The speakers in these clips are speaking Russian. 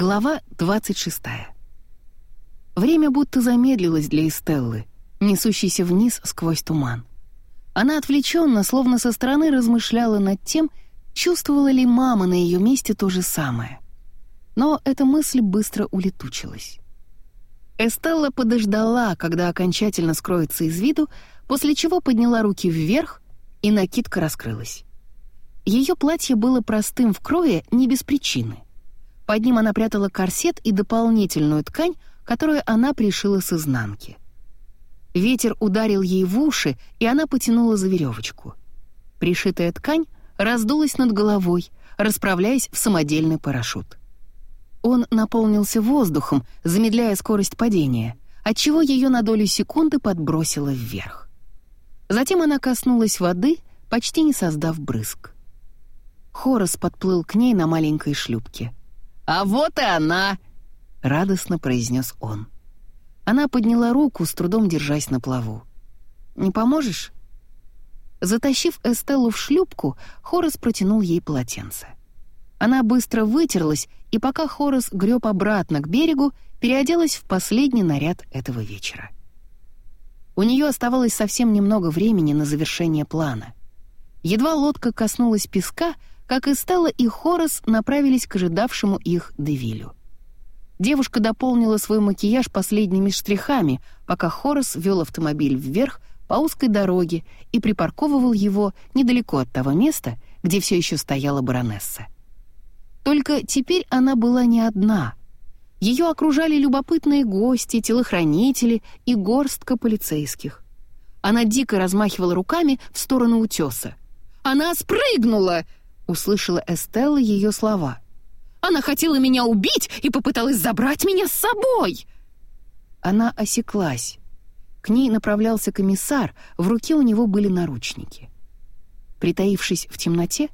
Глава 26. Время будто замедлилось для Эстеллы, несущейся вниз сквозь туман. Она отвлеченно, словно со стороны, размышляла над тем, чувствовала ли мама на ее месте то же самое. Но эта мысль быстро улетучилась. Эстелла подождала, когда окончательно скроется из виду, после чего подняла руки вверх, и накидка раскрылась. Ее платье было простым в крое не без причины. Под ним она прятала корсет и дополнительную ткань, которую она пришила с изнанки. Ветер ударил ей в уши, и она потянула за веревочку. Пришитая ткань раздулась над головой, расправляясь в самодельный парашют. Он наполнился воздухом, замедляя скорость падения, отчего ее на долю секунды подбросило вверх. Затем она коснулась воды, почти не создав брызг. Хорос подплыл к ней на маленькой шлюпке. «А вот и она!» — радостно произнес он. Она подняла руку, с трудом держась на плаву. «Не поможешь?» Затащив Эстеллу в шлюпку, Хорос протянул ей полотенце. Она быстро вытерлась, и пока Хорос греб обратно к берегу, переоделась в последний наряд этого вечера. У нее оставалось совсем немного времени на завершение плана. Едва лодка коснулась песка, как Эстелла и Хорос направились к ожидавшему их Девилю. Девушка дополнила свой макияж последними штрихами, пока Хорос вел автомобиль вверх по узкой дороге и припарковывал его недалеко от того места, где все еще стояла баронесса. Только теперь она была не одна. Ее окружали любопытные гости, телохранители и горстка полицейских. Она дико размахивала руками в сторону утеса. «Она спрыгнула!» — услышала Эстелла ее слова. «Она хотела меня убить и попыталась забрать меня с собой!» Она осеклась. К ней направлялся комиссар, в руке у него были наручники. Притаившись в темноте,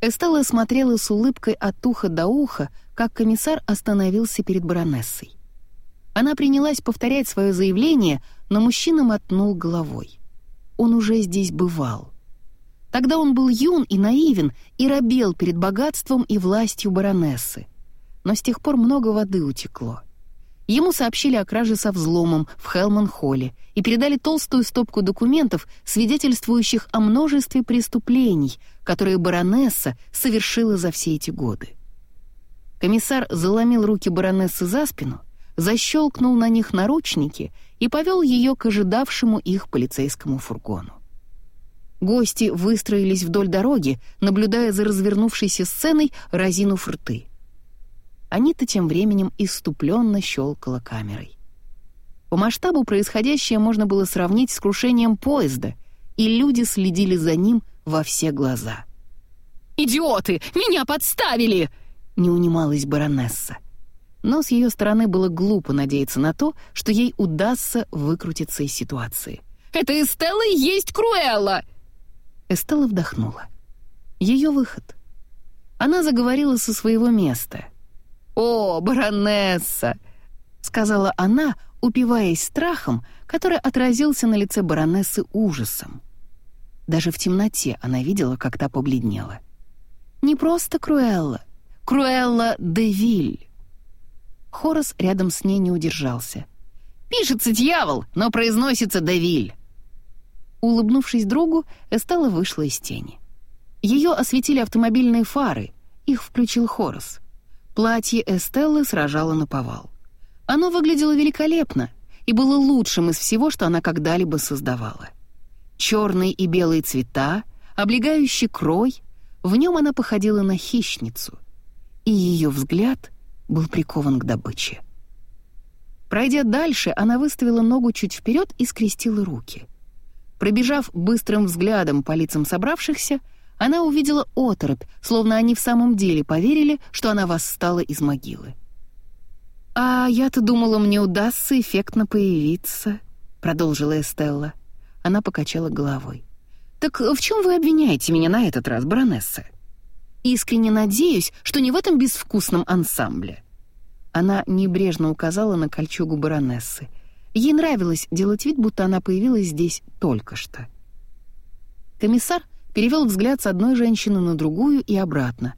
Эстелла смотрела с улыбкой от уха до уха, как комиссар остановился перед баронессой. Она принялась повторять свое заявление, но мужчина мотнул головой. Он уже здесь бывал. Тогда он был юн и наивен и робел перед богатством и властью баронессы. Но с тех пор много воды утекло. Ему сообщили о краже со взломом в Хелман-Холле и передали толстую стопку документов, свидетельствующих о множестве преступлений, которые баронесса совершила за все эти годы. Комиссар заломил руки баронессы за спину, защелкнул на них наручники и повел ее к ожидавшему их полицейскому фургону. Гости выстроились вдоль дороги, наблюдая за развернувшейся сценой, разинув рты — Анита тем временем иступленно щелкала камерой. По масштабу происходящее можно было сравнить с крушением поезда, и люди следили за ним во все глаза. «Идиоты! Меня подставили!» — не унималась баронесса. Но с ее стороны было глупо надеяться на то, что ей удастся выкрутиться из ситуации. «Это Эстелла и есть Круэлла!» Эстелла вдохнула. Ее выход. Она заговорила со своего места — «О, баронесса!» — сказала она, упиваясь страхом, который отразился на лице баронессы ужасом. Даже в темноте она видела, как та побледнела. «Не просто Круэлла, Круэлла де Виль!» Хорос рядом с ней не удержался. «Пишется дьявол, но произносится де Виль!» Улыбнувшись другу, Эстелла вышла из тени. Ее осветили автомобильные фары, их включил Хорос — Платье Эстеллы сражало на повал. Оно выглядело великолепно и было лучшим из всего, что она когда-либо создавала. Черные и белые цвета, облегающий крой, в нем она походила на хищницу, и ее взгляд был прикован к добыче. Пройдя дальше, она выставила ногу чуть вперед и скрестила руки. Пробежав быстрым взглядом по лицам собравшихся, она увидела оторопь, словно они в самом деле поверили, что она восстала из могилы. «А я-то думала, мне удастся эффектно появиться», — продолжила Эстелла. Она покачала головой. «Так в чем вы обвиняете меня на этот раз, баронесса?» «Искренне надеюсь, что не в этом безвкусном ансамбле». Она небрежно указала на кольчугу баронессы. Ей нравилось делать вид, будто она появилась здесь только что. Комиссар перевел взгляд с одной женщины на другую и обратно,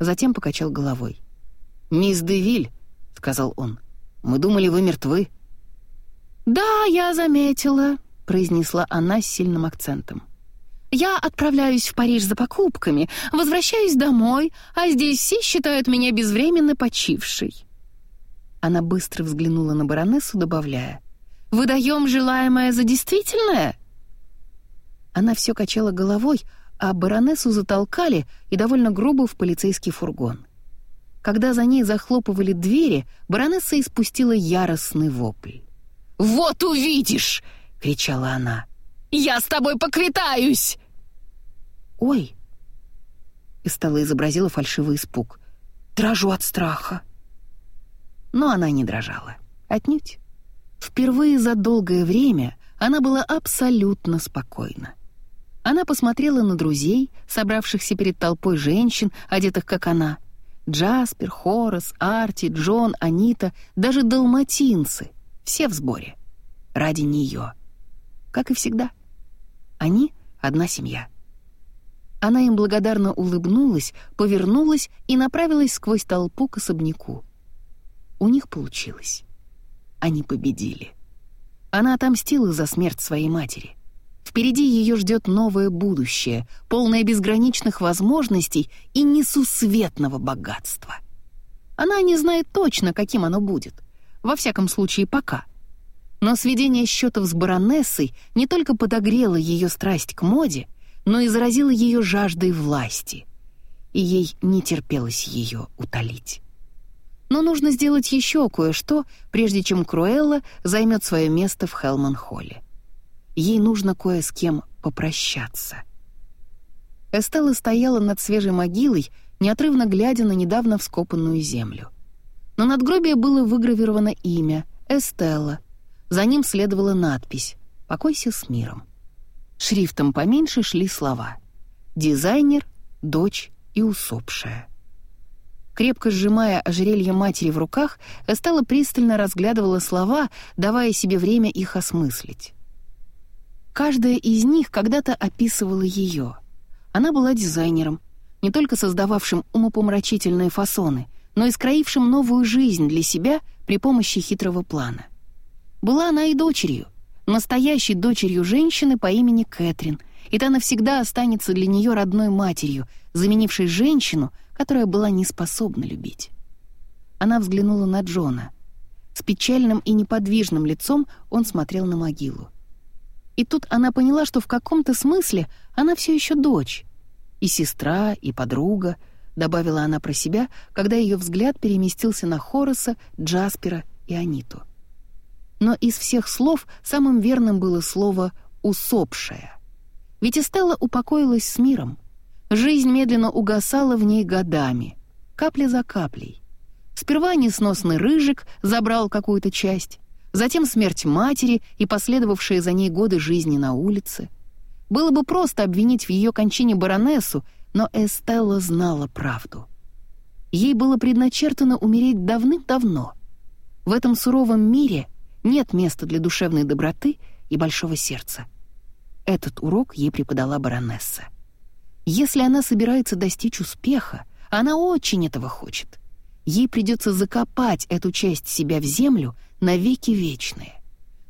затем покачал головой. «Мисс Девиль», — сказал он, — «мы думали, вы мертвы». «Да, я заметила», — произнесла она с сильным акцентом. «Я отправляюсь в Париж за покупками, возвращаюсь домой, а здесь все считают меня безвременно почившей». Она быстро взглянула на баронессу, добавляя, «Выдаем желаемое за действительное?» Она все качала головой, а баронессу затолкали и довольно грубо в полицейский фургон. Когда за ней захлопывали двери, баронесса испустила яростный вопль. «Вот увидишь!» — кричала она. «Я с тобой поквитаюсь!» «Ой!» И стала изобразила фальшивый испуг. «Дрожу от страха!» Но она не дрожала. Отнюдь. Впервые за долгое время она была абсолютно спокойна. Она посмотрела на друзей, собравшихся перед толпой женщин, одетых как она. Джаспер, Хорас, Арти, Джон, Анита, даже далматинцы. Все в сборе. Ради нее. Как и всегда. Они — одна семья. Она им благодарно улыбнулась, повернулась и направилась сквозь толпу к особняку. У них получилось. Они победили. Она отомстила за смерть своей матери. Впереди ее ждет новое будущее, полное безграничных возможностей и несусветного богатства. Она не знает точно, каким оно будет. Во всяком случае, пока. Но сведение счетов с баронессой не только подогрело ее страсть к моде, но и заразило ее жаждой власти. И ей не терпелось ее утолить. Но нужно сделать еще кое-что, прежде чем Круэлла займет свое место в Хелман-Холле. Ей нужно кое с кем попрощаться. Эстелла стояла над свежей могилой, неотрывно глядя на недавно вскопанную землю. На надгробие было выгравировано имя — Эстелла. За ним следовала надпись «Покойся с миром». Шрифтом поменьше шли слова «Дизайнер», «Дочь» и «Усопшая». Крепко сжимая ожерелье матери в руках, Эстелла пристально разглядывала слова, давая себе время их осмыслить. Каждая из них когда-то описывала ее. Она была дизайнером, не только создававшим умопомрачительные фасоны, но и скроившим новую жизнь для себя при помощи хитрого плана. Была она и дочерью, настоящей дочерью женщины по имени Кэтрин, и та навсегда останется для нее родной матерью, заменившей женщину, которая была не способна любить. Она взглянула на Джона. С печальным и неподвижным лицом он смотрел на могилу. И тут она поняла, что в каком-то смысле она все еще дочь. И сестра, и подруга, добавила она про себя, когда ее взгляд переместился на Хороса, Джаспера и Аниту. Но из всех слов самым верным было слово «усопшая». Ведь Эстелла упокоилась с миром. Жизнь медленно угасала в ней годами, капля за каплей. Сперва несносный рыжик забрал какую-то часть, затем смерть матери и последовавшие за ней годы жизни на улице. Было бы просто обвинить в ее кончине баронессу, но Эстелла знала правду. Ей было предначертано умереть давным-давно. В этом суровом мире нет места для душевной доброты и большого сердца. Этот урок ей преподала баронесса. Если она собирается достичь успеха, она очень этого хочет. Ей придется закопать эту часть себя в землю — навеки вечные.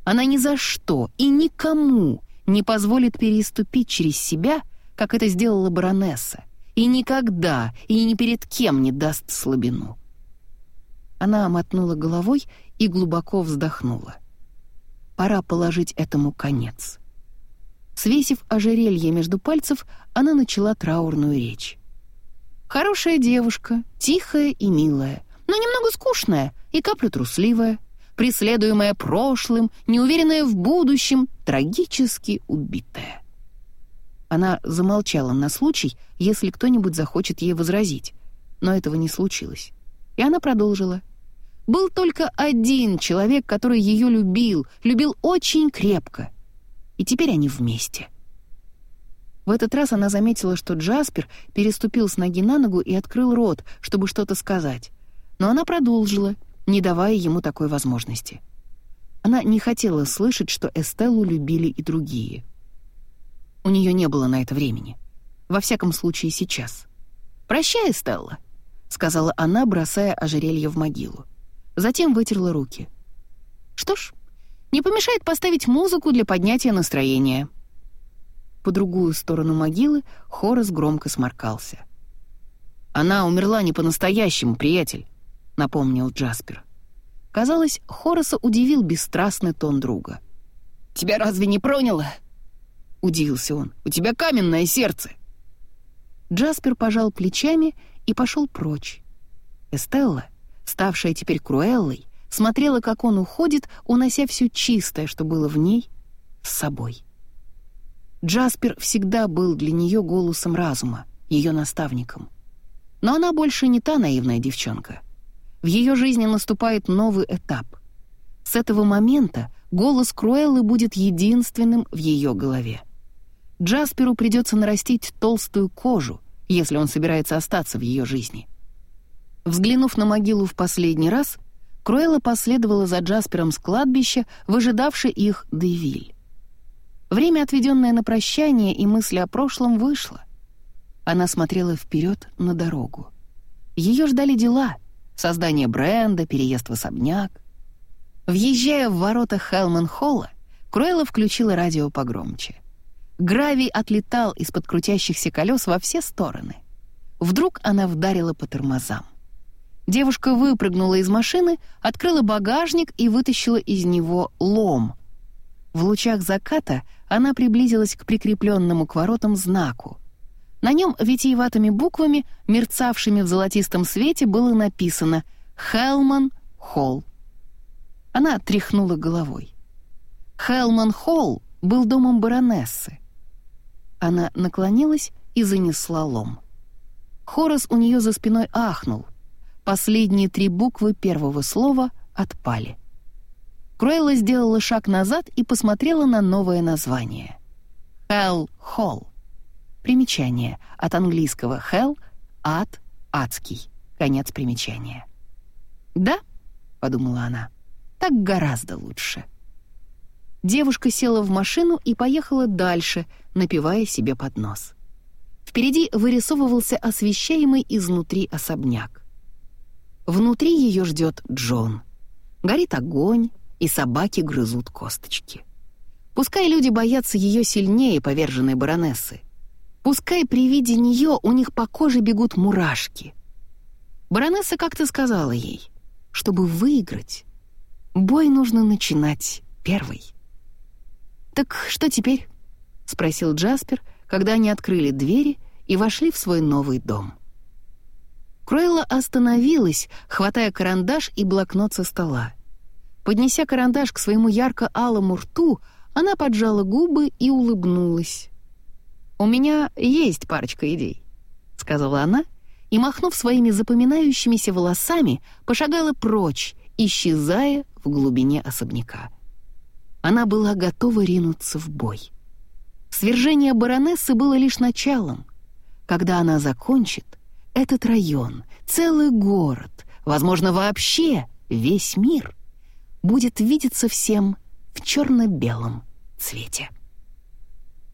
Она ни за что и никому не позволит переступить через себя, как это сделала баронесса, и никогда и ни перед кем не даст слабину. Она мотнула головой и глубоко вздохнула. Пора положить этому конец. Свесив ожерелье между пальцев, она начала траурную речь. Хорошая девушка, тихая и милая, но немного скучная и капля трусливая преследуемая прошлым, неуверенная в будущем, трагически убитая. Она замолчала на случай, если кто-нибудь захочет ей возразить, но этого не случилось. И она продолжила. Был только один человек, который ее любил, любил очень крепко. И теперь они вместе. В этот раз она заметила, что Джаспер переступил с ноги на ногу и открыл рот, чтобы что-то сказать. Но она продолжила — не давая ему такой возможности. Она не хотела слышать, что Эстеллу любили и другие. У нее не было на это времени. Во всяком случае, сейчас. «Прощай, Эстелла. — сказала она, бросая ожерелье в могилу. Затем вытерла руки. «Что ж, не помешает поставить музыку для поднятия настроения». По другую сторону могилы Хорас громко сморкался. «Она умерла не по-настоящему, приятель», — напомнил Джаспер. Казалось, Хораса удивил бесстрастный тон друга. «Тебя разве не проняло?» — удивился он. «У тебя каменное сердце!» Джаспер пожал плечами и пошел прочь. Эстелла, ставшая теперь Круэллой, смотрела, как он уходит, унося все чистое, что было в ней, с собой. Джаспер всегда был для нее голосом разума, ее наставником. Но она больше не та наивная девчонка. В ее жизни наступает новый этап. С этого момента голос Круэллы будет единственным в ее голове. Джасперу придется нарастить толстую кожу, если он собирается остаться в ее жизни. Взглянув на могилу в последний раз, Круэлла последовала за Джаспером с кладбища, выжидавший их Дейвиль. Время, отведенное на прощание и мысли о прошлом, вышло. Она смотрела вперед на дорогу. Ее ждали дела — создание бренда, переезд в особняк. Въезжая в ворота Хелман-Холла, Круэлла включила радио погромче. Гравий отлетал из-под крутящихся колес во все стороны. Вдруг она вдарила по тормозам. Девушка выпрыгнула из машины, открыла багажник и вытащила из него лом. В лучах заката она приблизилась к прикрепленному к воротам знаку. На нем витиеватыми буквами, мерцавшими в золотистом свете, было написано «Хелман Холл». Она тряхнула головой. Хелман Холл был домом баронессы. Она наклонилась и занесла лом. Хорос у нее за спиной ахнул — Последние три буквы первого слова отпали. Круэлла сделала шаг назад и посмотрела на новое название. «Hell Hall». Примечание. От английского «hell» — «ад», «адский». Конец примечания. «Да?» — подумала она. «Так гораздо лучше». Девушка села в машину и поехала дальше, напивая себе под нос. Впереди вырисовывался освещаемый изнутри особняк. Внутри ее ждет Джон. Горит огонь, и собаки грызут косточки. Пускай люди боятся ее сильнее поверженной баронессы. Пускай при виде нее у них по коже бегут мурашки. Баронесса как-то сказала ей, чтобы выиграть, бой нужно начинать первый. «Так что теперь?» — спросил Джаспер, когда они открыли двери и вошли в свой новый дом. Круэлла остановилась, хватая карандаш и блокнот со стола. Поднеся карандаш к своему ярко-алому рту, она поджала губы и улыбнулась. «У меня есть парочка идей», — сказала она, и, махнув своими запоминающимися волосами, пошагала прочь, исчезая в глубине особняка. Она была готова ринуться в бой. Свержение баронессы было лишь началом. Когда она закончит, этот район, целый город, возможно, вообще весь мир будет видеться всем в черно-белом цвете.